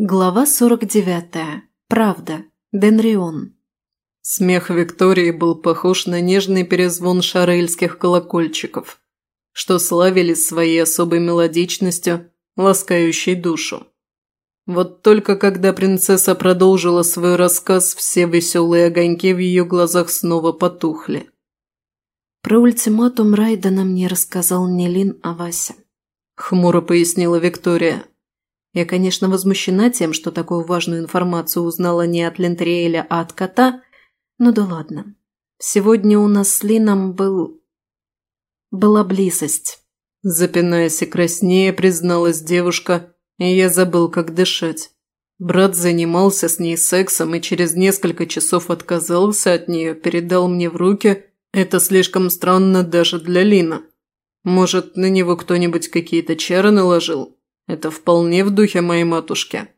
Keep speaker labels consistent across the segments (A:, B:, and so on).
A: Глава 49. Правда. Денрион.
B: Смех Виктории был похож на нежный перезвон шарельских колокольчиков, что славились своей особой мелодичностью, ласкающей душу. Вот только когда принцесса продолжила свой рассказ, все веселые огоньки в ее глазах снова потухли.
A: Про ультиматум Райдена мне рассказал не Лин, а Вася.
B: Хмуро пояснила Виктория. Я, конечно, возмущена тем, что такую важную информацию узнала не от Лентриэля, а от кота, но да ладно. Сегодня у нас с Лином был... была близость. Запинаясь и краснее, призналась девушка, и я забыл, как дышать. Брат занимался с ней сексом и через несколько часов отказался от нее, передал мне в руки. Это слишком странно даже для Лина. Может, на него кто-нибудь какие-то чары наложил? Это вполне в духе моей матушки.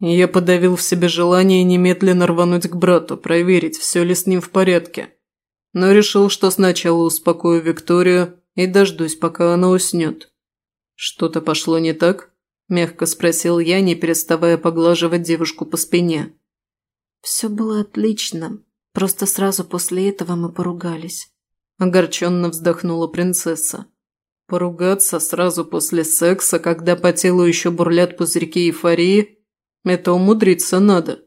B: Я подавил в себе желание немедленно рвануть к брату, проверить, все ли с ним в порядке. Но решил, что сначала успокою Викторию и дождусь, пока она уснет. «Что-то пошло не так?» – мягко спросил я, не переставая поглаживать девушку по спине.
A: «Все было отлично. Просто сразу после этого мы поругались».
B: Огорченно вздохнула принцесса. Поругаться сразу после секса, когда по телу еще бурлят пузырьки эйфории, это умудриться надо.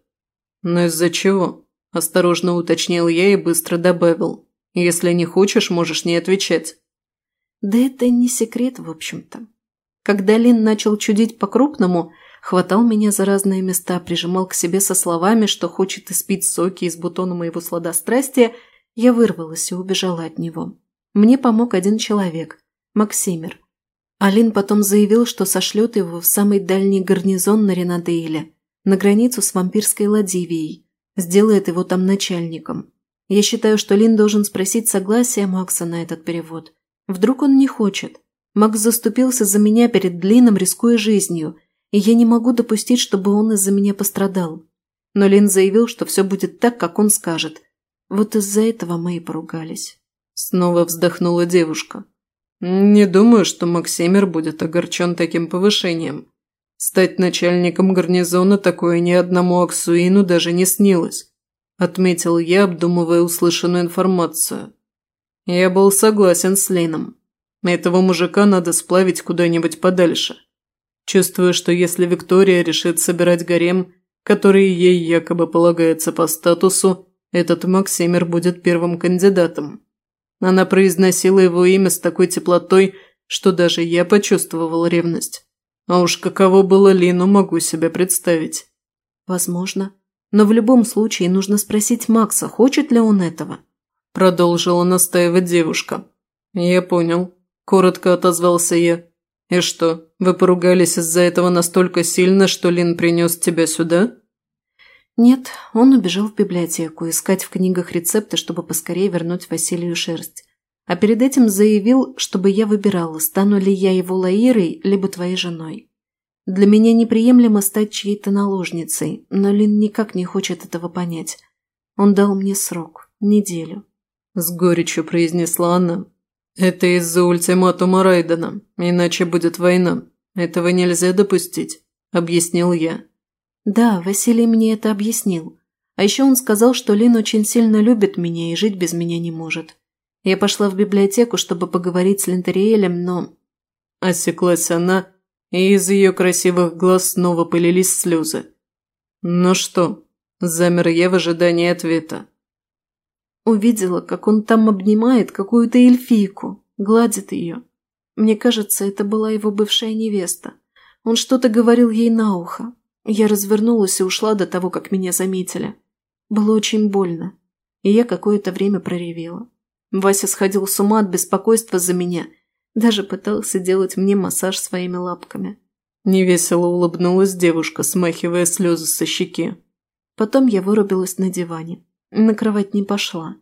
B: Но из-за чего? Осторожно уточнил я и быстро добавил. Если не хочешь, можешь не отвечать.
A: Да это не секрет, в общем-то. Когда Лин начал чудить по-крупному, хватал меня за разные места, прижимал к себе со словами, что хочет испить соки из бутона моего сладострастия, я вырвалась и убежала от него. Мне помог один человек, Максимер. Алин потом заявил, что сошлет его в самый дальний гарнизон на Ренадейле, на границу с вампирской Ладивией, сделает его там начальником. Я считаю, что Лин должен спросить согласия Макса на этот перевод. Вдруг он не хочет. Макс заступился за меня перед Лином, рискуя жизнью, и я не могу допустить, чтобы он из-за меня пострадал. Но Лин заявил, что все будет так, как он скажет. Вот из-за этого мы и поругались.
B: Снова вздохнула девушка. «Не думаю, что Максимер будет огорчен таким повышением. Стать начальником гарнизона такое ни одному Аксуину даже не снилось», – отметил я, обдумывая услышанную информацию. Я был согласен с Лином. Этого мужика надо сплавить куда-нибудь подальше. Чувствую, что если Виктория решит собирать гарем, который ей якобы полагается по статусу, этот Максимер будет первым кандидатом. Она произносила его имя с такой теплотой, что даже я почувствовал ревность. А уж каково было Лину, могу себе представить.
A: Возможно. Но в любом случае нужно спросить Макса, хочет ли он этого.
B: Продолжила настаивать девушка. Я понял. Коротко отозвался я. И что, вы поругались из-за этого настолько сильно, что Лин принес тебя сюда?
A: Нет, он убежал в библиотеку искать в книгах рецепты, чтобы поскорее вернуть Василию шерсть. А перед этим заявил, чтобы я выбирала, стану ли я его лаирой, либо твоей женой. Для меня неприемлемо стать чьей-то наложницей, но Лин никак не хочет этого понять. Он дал мне срок, неделю.
B: С горечью произнесла она. Это из-за ультиматума Райдена, иначе будет война. Этого нельзя допустить, объяснил я.
A: Да, Василий мне это объяснил. А еще он сказал, что Лин очень сильно любит меня и жить без меня не может. Я пошла в библиотеку, чтобы поговорить с Лентериэлем, но...
B: Осеклась она, и из ее красивых глаз снова полились слезы. «Ну что?» – замер я в ожидании ответа.
A: Увидела, как он там обнимает какую-то эльфийку, гладит ее. Мне кажется, это была его бывшая невеста. Он что-то говорил ей на ухо, я развернулась и ушла до того, как меня заметили. Было очень больно, и я какое-то время проревела. Вася сходил с ума от беспокойства за меня, даже пытался делать мне массаж своими лапками.
B: Невесело улыбнулась девушка, смахивая слезы со щеки.
A: Потом я вырубилась на диване. На кровать не пошла.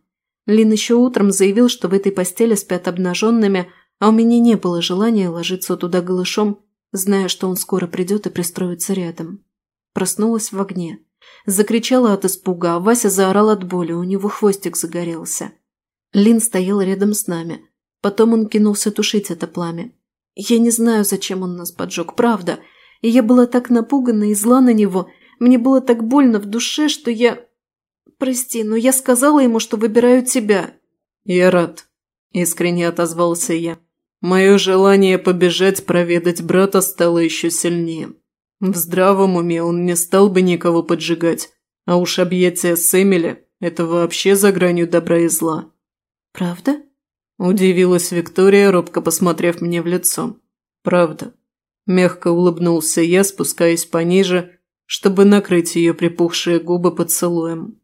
A: Лин еще утром заявил, что в этой постели спят обнаженными, а у меня не было желания ложиться туда голышом, зная, что он скоро придет и пристроится рядом. Проснулась в огне. Закричала от испуга, а Вася заорал от боли, у него хвостик загорелся. Лин стоял рядом с нами. Потом он кинулся тушить это пламя. Я не знаю, зачем он нас поджег, правда. И я была так напугана и зла на него. Мне было так больно в душе, что я... Прости, но я сказала ему, что выбираю тебя.
B: Я рад. Искренне отозвался я. Мое желание побежать проведать брата стало еще сильнее. В здравом уме он не стал бы никого поджигать, а уж объятия с Эмили – это вообще за гранью добра и зла.
A: «Правда?»
B: – удивилась Виктория, робко посмотрев мне в лицо. «Правда». Мягко улыбнулся я, спускаясь пониже, чтобы накрыть ее припухшие губы поцелуем.